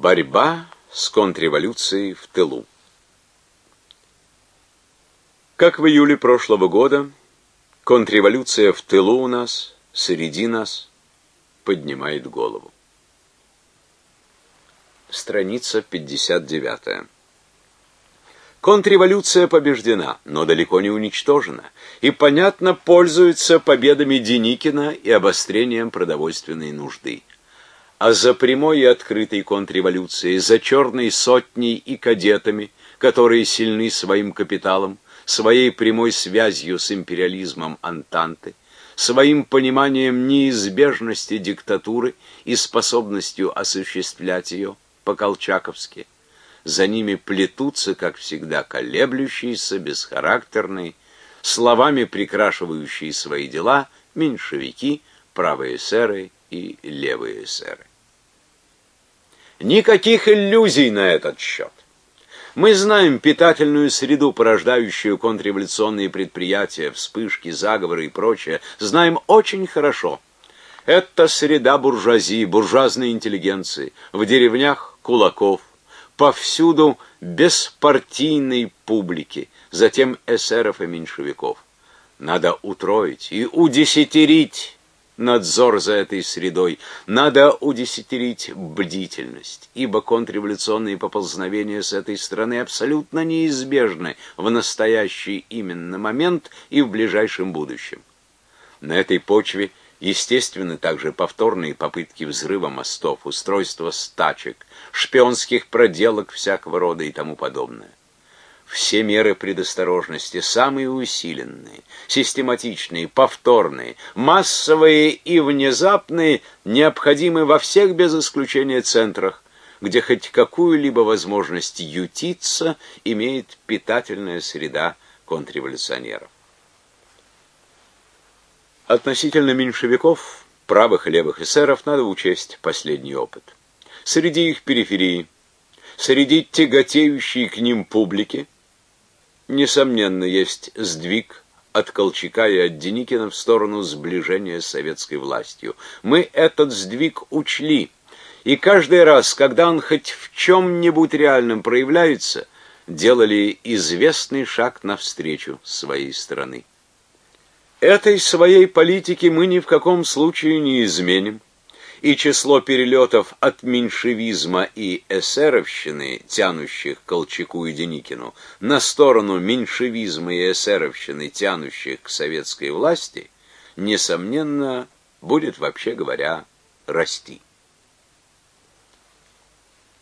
Борьба с контрреволюцией в тылу. Как в июле прошлого года, контрреволюция в тылу у нас, среди нас, поднимает голову. Страница 59. Контрреволюция побеждена, но далеко не уничтожена, и, понятно, пользуется победами Деникина и обострением продовольственной нужды. А за прямой и открытой контрреволюцией, за черной сотней и кадетами, которые сильны своим капиталом, своей прямой связью с империализмом Антанты, своим пониманием неизбежности диктатуры и способностью осуществлять ее по-колчаковски – за ними плетутся, как всегда, колеблющиеся, бесхарактерные, словами прикрашивающие свои дела меньшевики, правые эсеры и левые эсеры. Никаких иллюзий на этот счет. Мы знаем питательную среду, порождающую контрреволюционные предприятия, вспышки, заговоры и прочее, знаем очень хорошо. Это среда буржуазии, буржуазной интеллигенции, в деревнях кулаков, повсюду беспартийной публики, затем эсеров и меньшевиков. Надо утроить и удесятерить надзор за этой средой, надо удесятерить бдительность, ибо контрреволюционные поползновения с этой стороны абсолютно неизбежны в настоящий именно момент и в ближайшем будущем. На этой почве Естественно, также повторные попытки взрыва мостов, устройства стачек, шпионских проделок всякого рода и тому подобное. Все меры предосторожности, самые усиленные, систематичные, повторные, массовые и внезапные, необходимы во всех без исключения центрах, где хоть какую-либо возможность ютиться имеет питательная среда контрреволюционеров. Относительно меньшевиков, правых и левых эсеров надо учесть последний опыт. Среди их периферии, среди тяготеющей к ним публики, несомненно, есть сдвиг от Колчака и от Деникина в сторону сближения с советской властью. Мы этот сдвиг учли, и каждый раз, когда он хоть в чем-нибудь реальном проявляется, делали известный шаг навстречу своей страны. Этой своей политики мы ни в каком случае не изменим, и число перелетов от меньшевизма и эсеровщины, тянущих Колчаку и Деникину, на сторону меньшевизма и эсеровщины, тянущих к советской власти, несомненно, будет, вообще говоря, расти.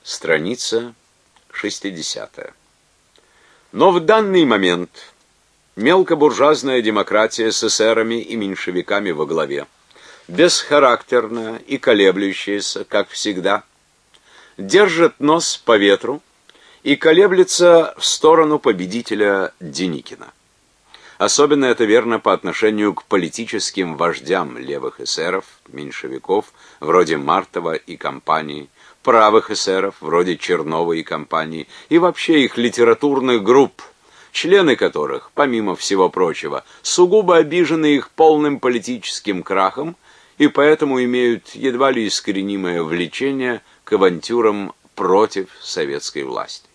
Страница 60. Но в данный момент мелкобуржуазная демократия с эсерами и меньшевиками во главе, бесхарактерная и колеблющаяся, как всегда, держит нос по ветру и колеблется в сторону победителя Деникина. Особенно это верно по отношению к политическим вождям левых эсеров, меньшевиков, вроде Мартова и компании, правых эсеров, вроде Чернова и компании, и вообще их литературных групп – члены которых, помимо всего прочего, сугубо обижены их полным политическим крахом и поэтому имеют едва ли искоренимое влечение к авантюрам против советской власти.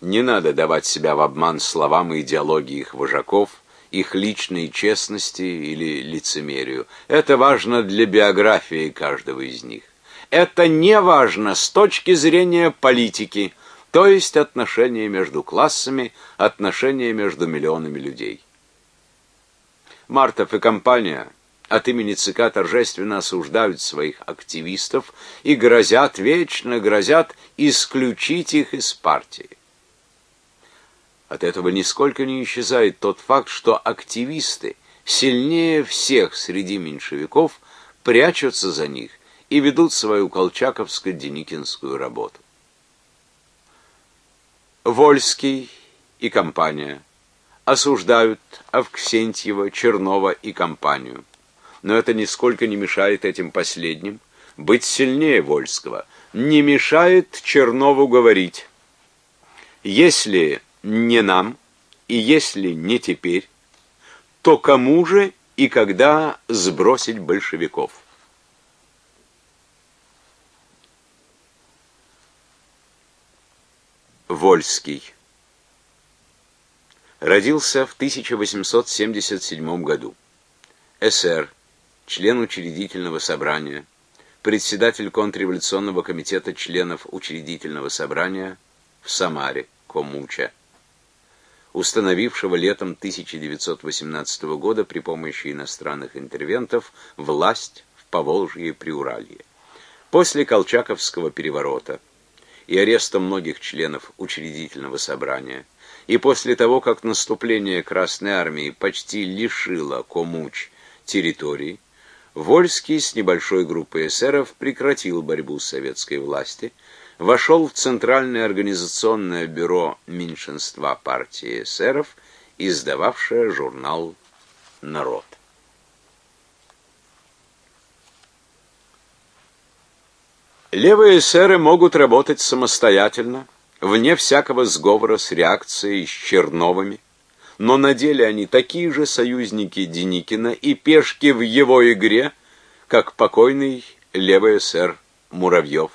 Не надо давать себя в обман словам и идеологии их вожаков, их личной честности или лицемерию. Это важно для биографии каждого из них. Это не важно с точки зрения политики – то есть отношения между классами, отношения между миллионами людей. Мартов и компания от имени ЦК торжественно осуждают своих активистов и грозят, вечно грозят исключить их из партии. От этого нисколько не исчезает тот факт, что активисты сильнее всех среди меньшевиков прячутся за них и ведут свою колчаковско-деникинскую работу. Вольский и компания осуждают Авксентьева, Чернова и компанию. Но это нисколько не мешает этим последним быть сильнее Вольского, не мешает Чернову говорить: если не нам и если не теперь, то кому же и когда сбросить большевиков? Вольский Родился в 1877 году. СР, член учредительного собрания, председатель контрреволюционного комитета членов учредительного собрания в Самаре, Комуча, установившего летом 1918 года при помощи иностранных интервентов власть в Поволжье и Приуралье. После Колчаковского переворота и ареста многих членов учредительного собрания, и после того, как наступление Красной Армии почти лишило Комуч территории, Вольский с небольшой группой эсеров прекратил борьбу с советской властью, вошел в Центральное организационное бюро меньшинства партии эсеров, издававшее журнал «Народ». Левые эсеры могут работать самостоятельно, вне всякого сговора с реакцией, с Черновыми, но на деле они такие же союзники Деникина и пешки в его игре, как покойный левый эсер Муравьев,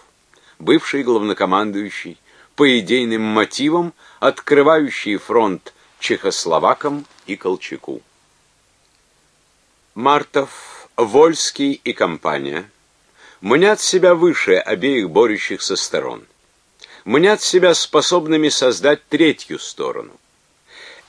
бывший главнокомандующий, по идейным мотивам открывающий фронт чехословакам и Колчаку. Мартов, Вольский и компания мнят себя выше обеих борющихся сторон. Мнят себя способными создать третью сторону.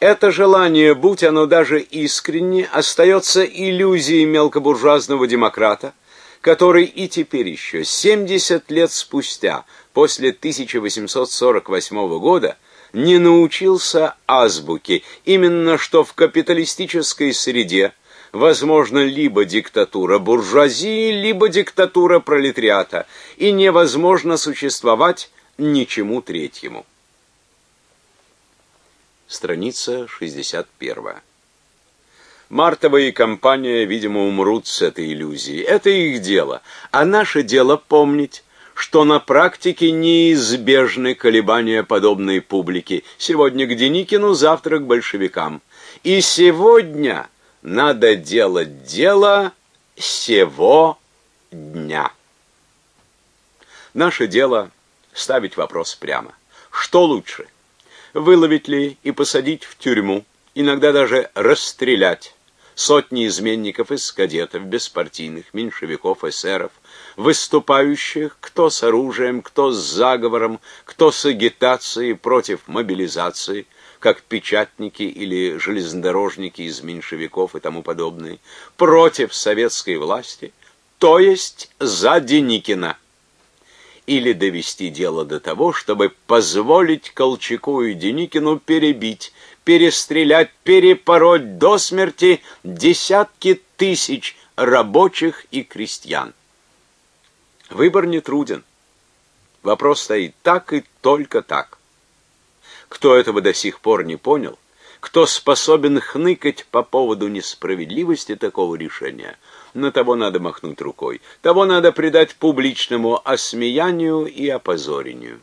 Это желание, будь оно даже искренне, остается иллюзией мелкобуржуазного демократа, который и теперь еще 70 лет спустя, после 1848 года, не научился азбуке, именно что в капиталистической среде возможно либо диктатура буржуазии, либо диктатура пролетариата, и невозможно существовать ничему третьему. Страница 61. Мартова и компания, видимо, умрут с этой иллюзией. Это их дело. А наше дело помнить, что на практике неизбежны колебания подобной публики. Сегодня к Деникину, завтра к большевикам. И сегодня надо делать дело сего дня. Наше дело ставить вопрос прямо. Что лучше? Выловить ли и посадить в тюрьму, иногда даже расстрелять сотни изменников из кадетов, беспартийных, меньшевиков, эсеров, выступающих кто с оружием, кто с заговором, кто с агитацией против мобилизации, как печатники или железнодорожники из меньшевиков и тому подобное, против советской власти, то есть за Деникина или довести дело до того, чтобы позволить Колчаку и Деникину перебить, перестрелять, перепороть до смерти десятки тысяч рабочих и крестьян. Выбор не труден. Вопрос стоит так и только так. Кто этого до сих пор не понял, кто способен хныкать по поводу несправедливости такого решения, на того надо махнуть рукой, того надо предать публичному осмеянию и опозорению.